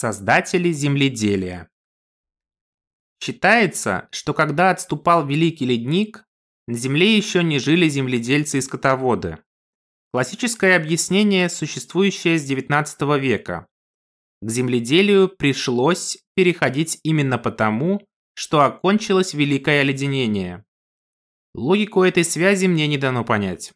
Создатели земледелия Считается, что когда отступал Великий Ледник, на Земле еще не жили земледельцы и скотоводы. Классическое объяснение, существующее с XIX века. К земледелию пришлось переходить именно потому, что окончилось Великое Оледенение. Логику этой связи мне не дано понять.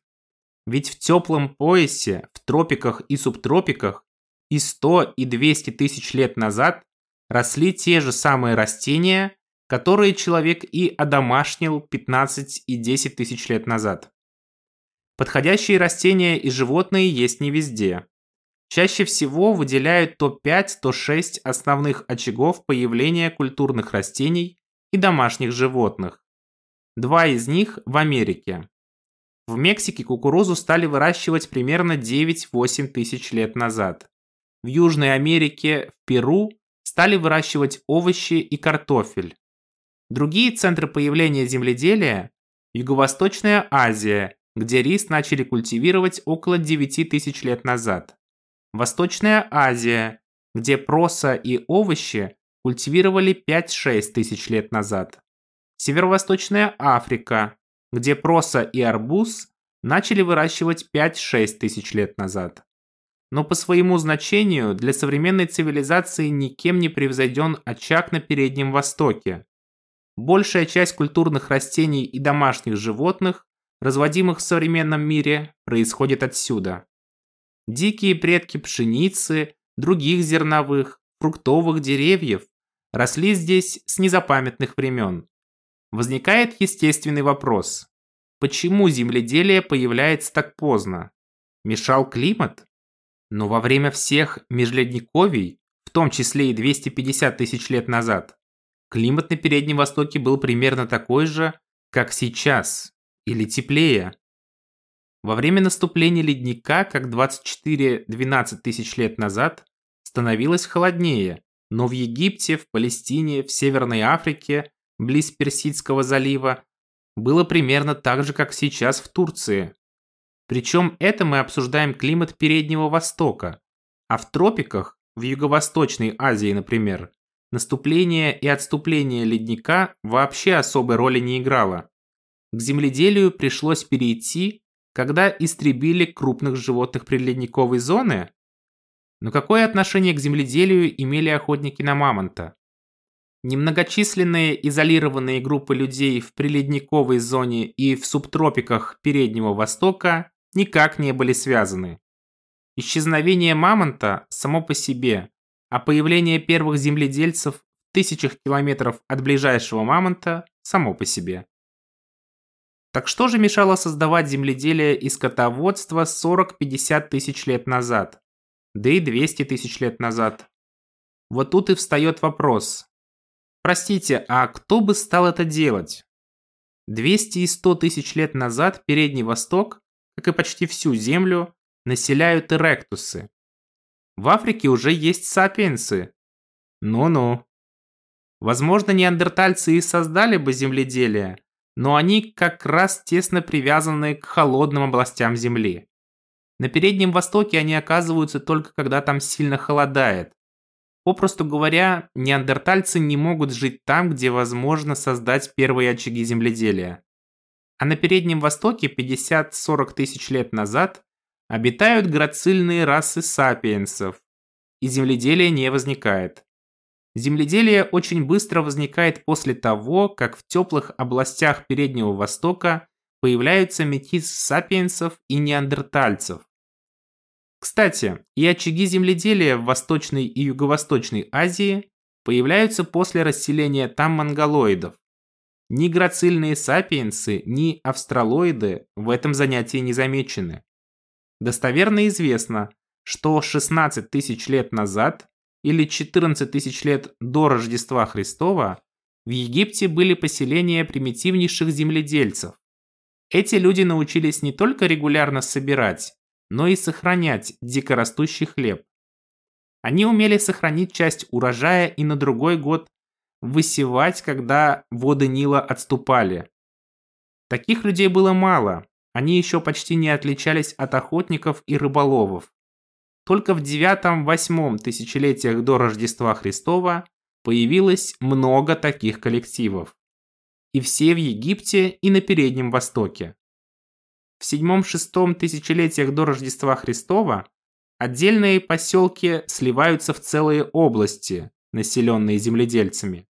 Ведь в теплом поясе, в тропиках и субтропиках и 100 и 200 тысяч лет назад росли те же самые растения, которые человек и одомашнил 15 и 10 тысяч лет назад. Подходящие растения и животные есть не везде. Чаще всего выделяют то 5, то 6 основных очагов появления культурных растений и домашних животных. Два из них в Америке. В Мексике кукурузу стали выращивать примерно 9-8 тысяч лет назад. В Южной Америке, в Перу стали выращивать овощи и картофель. Другие центры появления земледелия – Юго-Восточная Азия, где рис начали культивировать около 9 тысяч лет назад. Восточная Азия, где проса и овощи культивировали 5-6 тысяч лет назад. Северо-Восточная Африка, где проса и арбуз начали выращивать 5-6 тысяч лет назад. Но по своему значению для современной цивилизации никем не превзойден очаг на Переднем Востоке. Большая часть культурных растений и домашних животных, разводимых в современном мире, происходит отсюда. Дикие предки пшеницы, других зерновых, фруктовых деревьев росли здесь с незапамятных времен. Возникает естественный вопрос. Почему земледелие появляется так поздно? Мешал климат? Но во время всех межледниковий, в том числе и 250 тысяч лет назад, климат на Переднем Востоке был примерно такой же, как сейчас, или теплее. Во время наступления ледника, как 24-12 тысяч лет назад, становилось холоднее, но в Египте, в Палестине, в Северной Африке близ Персидского залива, было примерно так же, как сейчас в Турции. Причем это мы обсуждаем климат Переднего Востока, а в тропиках, в Юго-Восточной Азии, например, наступление и отступление ледника вообще особой роли не играло. К земледелию пришлось перейти, когда истребили крупных животных предледниковой зоны? Но какое отношение к земледелию имели охотники на мамонта? Немногочисленные изолированные группы людей в приледниковой зоне и в субтропиках Переднего Востока никак не были связаны. Исчезновение мамонта само по себе, а появление первых земледельцев в тысячах километров от ближайшего мамонта само по себе. Так что же мешало создавать земледелие и скотоводство 40-50 тысяч лет назад? Да и 200 тысяч лет назад. Вот тут и встает вопрос, Простите, а кто бы стал это делать? 200 и 100 тысяч лет назад Передний Восток, как и почти всю Землю, населяют эректусы. В Африке уже есть сапиенсы. Ну-ну. Возможно, неандертальцы и создали бы земледелие, но они как раз тесно привязаны к холодным областям Земли. На Переднем Востоке они оказываются только когда там сильно холодает. Попросту говоря, неандертальцы не могут жить там, где возможно создать первые очаги земледелия. А на Переднем Востоке 50-40 тысяч лет назад обитают грацильные расы сапиенсов, и земледелие не возникает. Земледелие очень быстро возникает после того, как в теплых областях Переднего Востока появляются метисы сапиенсов и неандертальцев. Кстати, и очаги земледелия в Восточной и Юго-Восточной Азии появляются после расселения там монголоидов. Ни грацильные сапиенсы, ни австралоиды в этом занятии не замечены. Достоверно известно, что 16 тысяч лет назад или 14 тысяч лет до Рождества Христова в Египте были поселения примитивнейших земледельцев. Эти люди научились не только регулярно собирать, но и сохранять дикорастущий хлеб. Они умели сохранить часть урожая и на другой год высевать, когда воды Нила отступали. Таких людей было мало, они еще почти не отличались от охотников и рыболовов. только в 9-8 тысячелетиях до Рождества Христова появилось много таких коллективов. И все в Египте и на Переднем Востоке. В 7-6 тысячелетиях до Рождества Христова отдельные поселки сливаются в целые области, населенные земледельцами.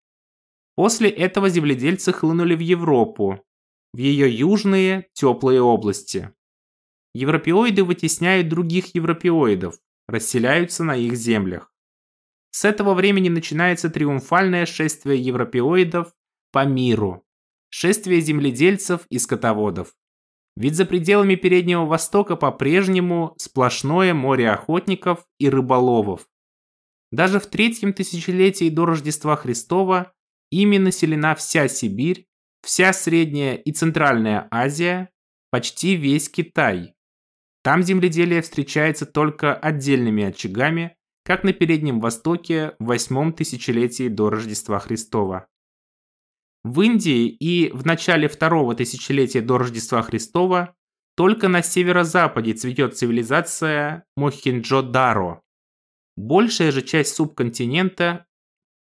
После этого земледельцы хлынули в Европу, в ее южные теплые области. Европеоиды вытесняют других европеоидов, расселяются на их землях. С этого времени начинается триумфальное шествие европеоидов по миру, шествие земледельцев и скотоводов. Ведь за пределами Переднего Востока по-прежнему сплошное море охотников и рыболовов. Даже в третьем тысячелетии до Рождества Христова ими населена вся Сибирь, вся Средняя и Центральная Азия, почти весь Китай. Там земледелие встречается только отдельными очагами, как на Переднем Востоке в восьмом тысячелетии до Рождества Христова. В Индии и в начале второго тысячелетия до Рождества Христова только на северо-западе цветет цивилизация Мохинджо-Даро. Большая же часть субконтинента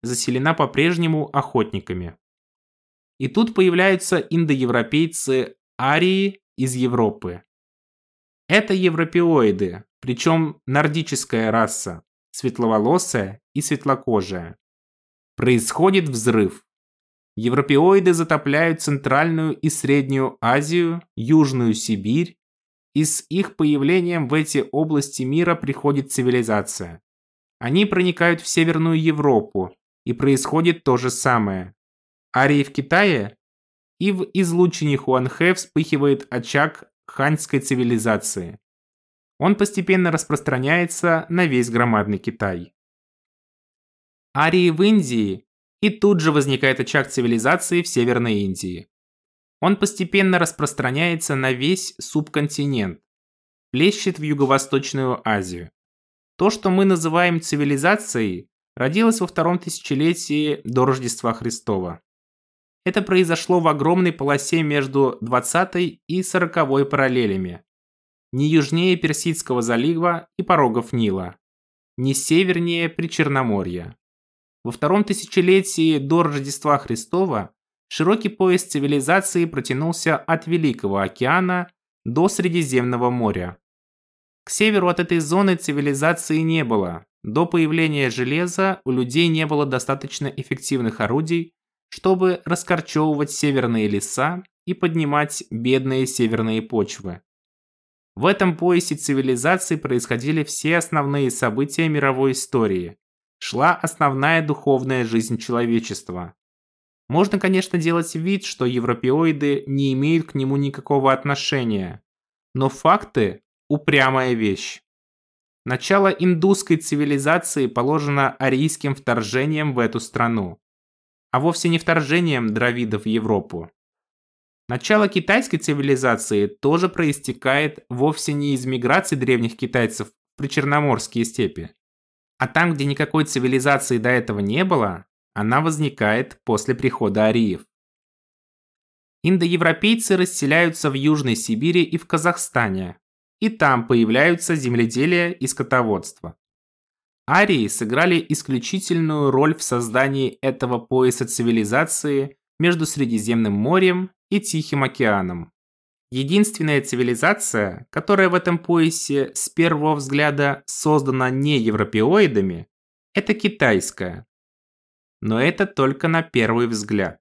заселена по-прежнему охотниками. И тут появляются индоевропейцы арии из Европы. Это европеоиды, причем нордическая раса, светловолосая и светлокожая. Происходит взрыв. Европеоиды затопляют Центральную и Среднюю Азию, Южную Сибирь, и с их появлением в эти области мира приходит цивилизация. Они проникают в Северную Европу, и происходит то же самое. Арии в Китае и в излучине Хуанхэ вспыхивает очаг ханьской цивилизации. Он постепенно распространяется на весь громадный Китай. Арии в Индии, и тут же возникает очаг цивилизации в Северной Индии. Он постепенно распространяется на весь субконтинент, плещет в Юго-Восточную Азию. То, что мы называем цивилизацией, родилось во втором тысячелетии до Рождества Христова. Это произошло в огромной полосе между 20 и 40 параллелями. Не южнее Персидского залива и порогов Нила. Не севернее Причерноморья. Во втором тысячелетии до Рождества Христова широкий пояс цивилизации протянулся от Великого океана до Средиземного моря. К северу от этой зоны цивилизации не было. До появления железа у людей не было достаточно эффективных орудий, чтобы раскорчевывать северные леса и поднимать бедные северные почвы. В этом поясе цивилизации происходили все основные события мировой истории. Шла основная духовная жизнь человечества. Можно, конечно, делать вид, что европеоиды не имеют к нему никакого отношения. Но факты – упрямая вещь. Начало индусской цивилизации положено арийским вторжением в эту страну а вовсе не вторжением дравидов в Европу. Начало китайской цивилизации тоже проистекает вовсе не из миграции древних китайцев в причерноморские степи. А там, где никакой цивилизации до этого не было, она возникает после прихода ариев. Индоевропейцы расселяются в Южной Сибири и в Казахстане, и там появляются земледелие и скотоводство. Арии сыграли исключительную роль в создании этого пояса цивилизации между Средиземным морем и Тихим океаном. Единственная цивилизация, которая в этом поясе с первого взгляда создана не европеоидами, это китайская. Но это только на первый взгляд.